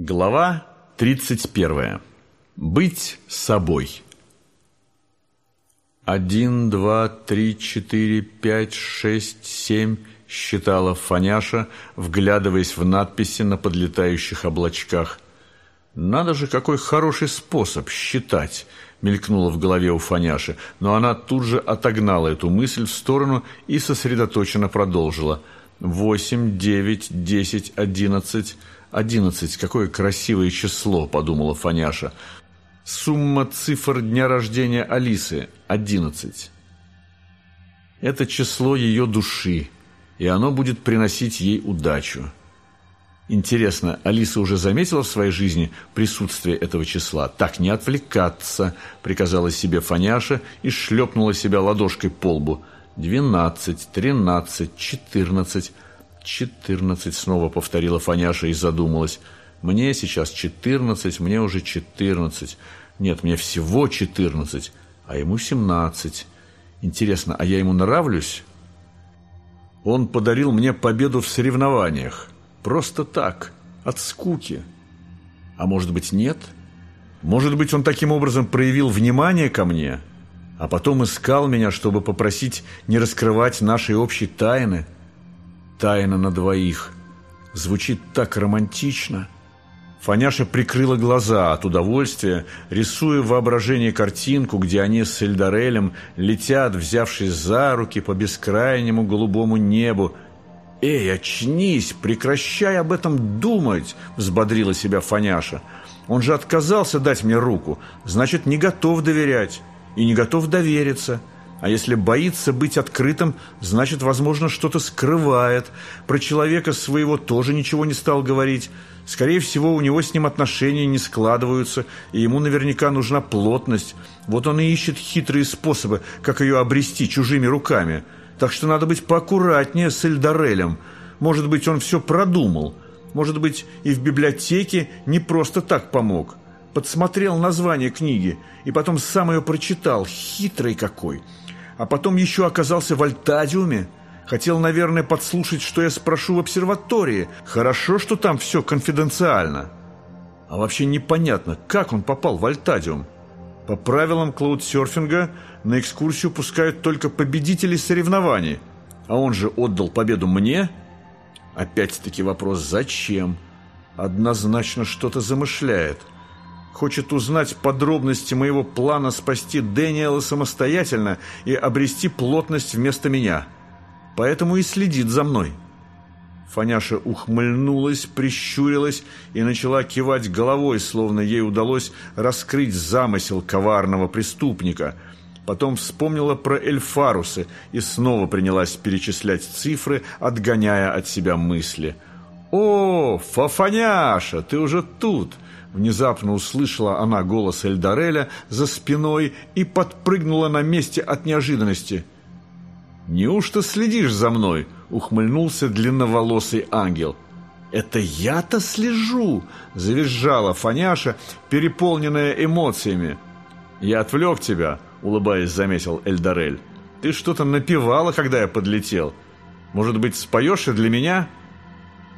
Глава 31. Быть собой. Один, два, три, четыре, пять, шесть, семь, считала Фаняша, вглядываясь в надписи на подлетающих облачках. «Надо же, какой хороший способ считать!» мелькнула в голове у Фаняши, но она тут же отогнала эту мысль в сторону и сосредоточенно продолжила. «Восемь, девять, десять, одиннадцать...» «Одиннадцать, какое красивое число», — подумала Фаняша. «Сумма цифр дня рождения Алисы — одиннадцать». Это число ее души, и оно будет приносить ей удачу. Интересно, Алиса уже заметила в своей жизни присутствие этого числа? «Так, не отвлекаться», — приказала себе Фаняша и шлепнула себя ладошкой по лбу. «Двенадцать, тринадцать, четырнадцать...» «Четырнадцать», — снова повторила Фаняша и задумалась. «Мне сейчас четырнадцать, мне уже четырнадцать. Нет, мне всего четырнадцать, а ему семнадцать. Интересно, а я ему нравлюсь?» Он подарил мне победу в соревнованиях. Просто так, от скуки. А может быть, нет? Может быть, он таким образом проявил внимание ко мне, а потом искал меня, чтобы попросить не раскрывать нашей общей тайны?» Тайна на двоих. Звучит так романтично. Фаняша прикрыла глаза от удовольствия, рисуя в воображении картинку, где они с Эльдарелем летят, взявшись за руки по бескрайнему голубому небу. «Эй, очнись! Прекращай об этом думать!» – взбодрила себя Фаняша. «Он же отказался дать мне руку, значит, не готов доверять и не готов довериться». А если боится быть открытым, значит, возможно, что-то скрывает. Про человека своего тоже ничего не стал говорить. Скорее всего, у него с ним отношения не складываются, и ему наверняка нужна плотность. Вот он и ищет хитрые способы, как ее обрести чужими руками. Так что надо быть поаккуратнее с Эльдарелем. Может быть, он все продумал. Может быть, и в библиотеке не просто так помог. Подсмотрел название книги и потом сам ее прочитал. Хитрый какой а потом еще оказался в Альтадиуме. Хотел, наверное, подслушать, что я спрошу в обсерватории. Хорошо, что там все конфиденциально. А вообще непонятно, как он попал в Альтадиум. По правилам клаудсерфинга на экскурсию пускают только победителей соревнований. А он же отдал победу мне? Опять-таки вопрос «Зачем?» Однозначно что-то замышляет – хочет узнать подробности моего плана спасти Дэниела самостоятельно и обрести плотность вместо меня. Поэтому и следит за мной». Фаняша ухмыльнулась, прищурилась и начала кивать головой, словно ей удалось раскрыть замысел коварного преступника. Потом вспомнила про эльфарусы и снова принялась перечислять цифры, отгоняя от себя мысли. «О, Фафаняша, ты уже тут!» Внезапно услышала она голос Эльдареля за спиной и подпрыгнула на месте от неожиданности. «Неужто следишь за мной?» — ухмыльнулся длинноволосый ангел. «Это я-то слежу!» — завизжала Фаняша, переполненная эмоциями. «Я отвлек тебя», — улыбаясь, заметил Эльдарель. «Ты что-то напевала, когда я подлетел. Может быть, споешь и для меня?»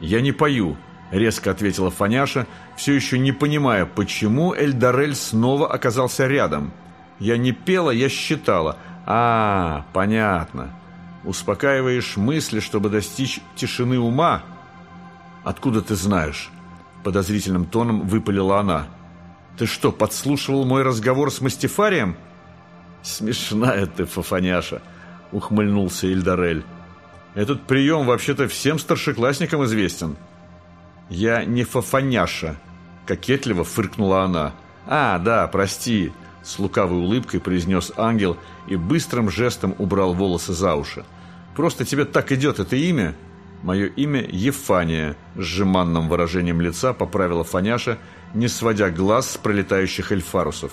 «Я не пою», — резко ответила Фаняша, все еще не понимая, почему Эльдарель снова оказался рядом. «Я не пела, я считала». «А, понятно. Успокаиваешь мысли, чтобы достичь тишины ума?» «Откуда ты знаешь?» Подозрительным тоном выпалила она. «Ты что, подслушивал мой разговор с Мастифарием?» «Смешная ты, Фафаняша», — ухмыльнулся Эльдарель. «Этот прием вообще-то всем старшеклассникам известен». «Я не фафаняша», — кокетливо фыркнула она. «А, да, прости», — с лукавой улыбкой произнес ангел и быстрым жестом убрал волосы за уши. «Просто тебе так идет это имя?» «Мое имя Ефания», — с жеманным выражением лица поправила Фаняша, не сводя глаз с пролетающих эльфарусов.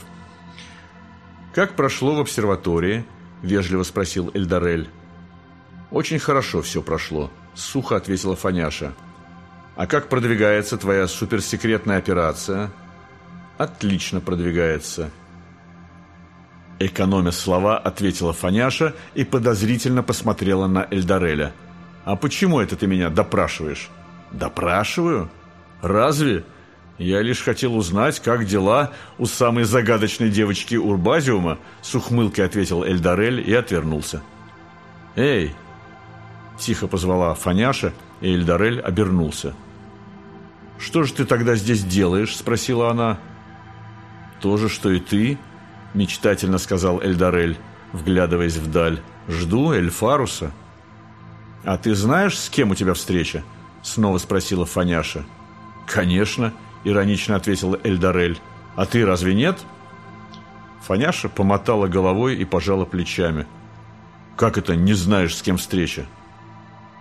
«Как прошло в обсерватории?» — вежливо спросил Эльдарель. «Очень хорошо все прошло», — сухо ответила Фаняша. А как продвигается твоя суперсекретная операция? Отлично продвигается. Экономя слова, ответила Фаняша и подозрительно посмотрела на Эльдареля. «А почему это ты меня допрашиваешь?» «Допрашиваю? Разве?» Я лишь хотел узнать, как дела у самой загадочной девочки Урбазиума, с ухмылкой ответил Эльдарель и отвернулся. «Эй!» – тихо позвала Фаняша, и Эльдарель обернулся. «Что же ты тогда здесь делаешь?» – спросила она. «То же, что и ты», – мечтательно сказал Эльдарель, вглядываясь вдаль. «Жду Эльфаруса». «А ты знаешь, с кем у тебя встреча?» – снова спросила Фаняша. «Конечно», – иронично ответил Эльдарель. «А ты разве нет?» Фаняша помотала головой и пожала плечами. «Как это не знаешь, с кем встреча?»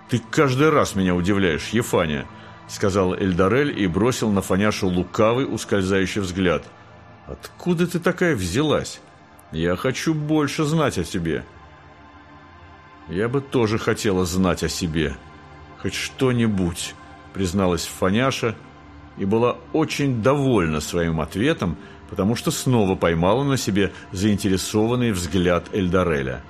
«Ты каждый раз меня удивляешь, Ефания», — сказал Эльдарель и бросил на Фаняшу лукавый ускользающий взгляд. «Откуда ты такая взялась? Я хочу больше знать о тебе». «Я бы тоже хотела знать о себе. Хоть что-нибудь», — призналась Фаняша и была очень довольна своим ответом, потому что снова поймала на себе заинтересованный взгляд Эльдареля.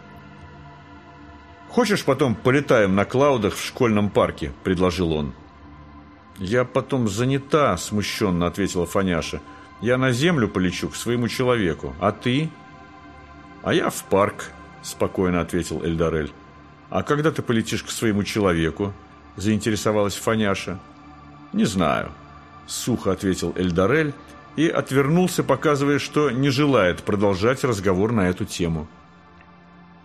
«Хочешь, потом полетаем на Клаудах в школьном парке?» – предложил он. «Я потом занята», – смущенно ответила Фаняша. «Я на землю полечу к своему человеку. А ты?» «А я в парк», – спокойно ответил Эльдарель. «А когда ты полетишь к своему человеку?» – заинтересовалась Фаняша. «Не знаю», – сухо ответил Эльдарель и отвернулся, показывая, что не желает продолжать разговор на эту тему.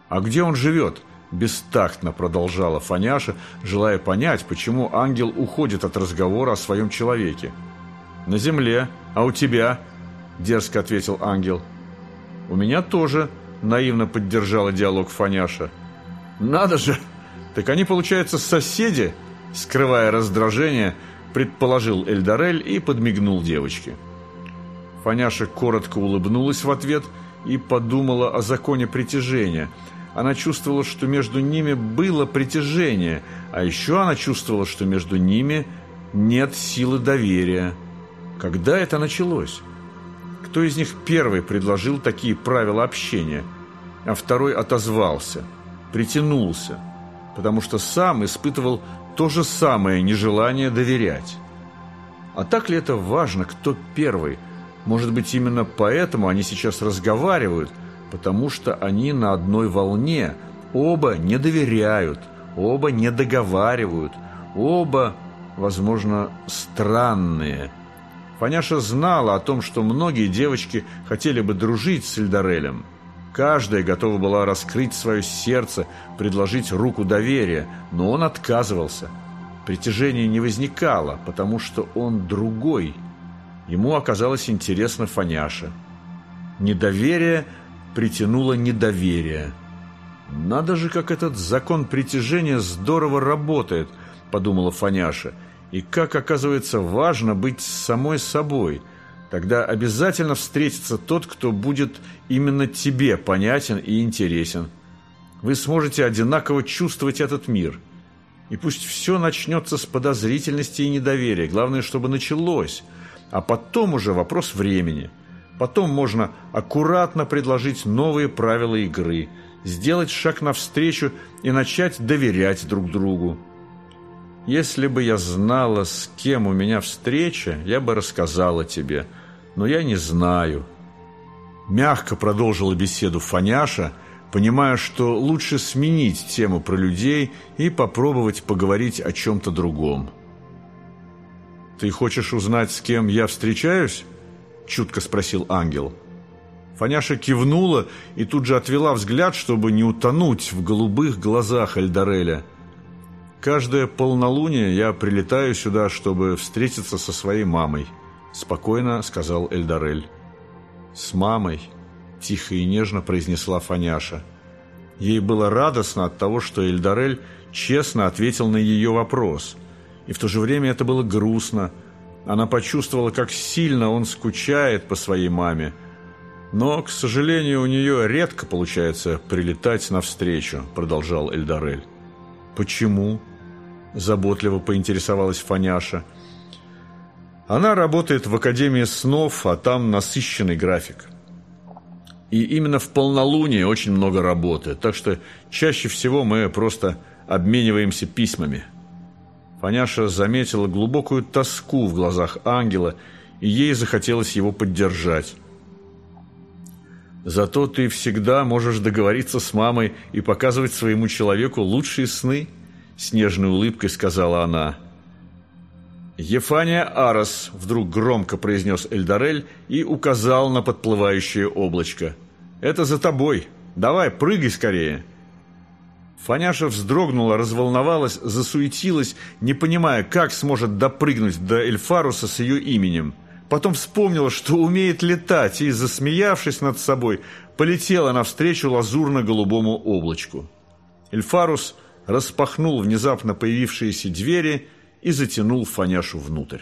«А где он живет?» Бестактно продолжала Фаняша, желая понять, почему ангел уходит от разговора о своем человеке. «На земле. А у тебя?» – дерзко ответил ангел. «У меня тоже», – наивно поддержала диалог Фаняша. «Надо же! Так они, получается, соседи?» Скрывая раздражение, предположил Эльдарель и подмигнул девочке. Фаняша коротко улыбнулась в ответ и подумала о законе притяжения – она чувствовала, что между ними было притяжение, а еще она чувствовала, что между ними нет силы доверия. Когда это началось? Кто из них первый предложил такие правила общения, а второй отозвался, притянулся, потому что сам испытывал то же самое нежелание доверять? А так ли это важно, кто первый? Может быть, именно поэтому они сейчас разговаривают – потому что они на одной волне, оба не доверяют, оба не договаривают, оба, возможно, странные. Фаняша знала о том, что многие девочки хотели бы дружить с Эльдарелем. Каждая готова была раскрыть свое сердце, предложить руку доверия, но он отказывался. Притяжение не возникало, потому что он другой. Ему оказалось интересно Фаняша. Недоверие – притянуло недоверие. «Надо же, как этот закон притяжения здорово работает», – подумала Фаняша. «И как, оказывается, важно быть самой собой. Тогда обязательно встретится тот, кто будет именно тебе понятен и интересен. Вы сможете одинаково чувствовать этот мир. И пусть все начнется с подозрительности и недоверия. Главное, чтобы началось. А потом уже вопрос времени». Потом можно аккуратно предложить новые правила игры, сделать шаг навстречу и начать доверять друг другу. Если бы я знала, с кем у меня встреча, я бы рассказала тебе, но я не знаю. Мягко продолжила беседу Фаняша, понимая, что лучше сменить тему про людей и попробовать поговорить о чем-то другом. «Ты хочешь узнать, с кем я встречаюсь?» Чутко спросил ангел. Фаняша кивнула и тут же отвела взгляд, чтобы не утонуть в голубых глазах Эльдареля. «Каждое полнолуние я прилетаю сюда, чтобы встретиться со своей мамой», – спокойно сказал Эльдарель. «С мамой», – тихо и нежно произнесла Фаняша. Ей было радостно от того, что Эльдарель честно ответил на ее вопрос. И в то же время это было грустно – она почувствовала, как сильно он скучает по своей маме. Но, к сожалению, у нее редко получается прилетать навстречу, продолжал Эльдарель. Почему? Заботливо поинтересовалась Фаняша. Она работает в Академии снов, а там насыщенный график. И именно в полнолуние очень много работы, так что чаще всего мы просто обмениваемся письмами. Фаняша заметила глубокую тоску в глазах ангела и ей захотелось его поддержать. «Зато ты всегда можешь договориться с мамой и показывать своему человеку лучшие сны», — с нежной улыбкой сказала она. «Ефания Арос», — вдруг громко произнес Эльдарель и указал на подплывающее облачко. «Это за тобой. Давай, прыгай скорее». Фаняша вздрогнула, разволновалась, засуетилась, не понимая, как сможет допрыгнуть до Эльфаруса с ее именем. Потом вспомнила, что умеет летать, и, засмеявшись над собой, полетела навстречу лазурно-голубому облачку. Эльфарус распахнул внезапно появившиеся двери и затянул Фаняшу внутрь.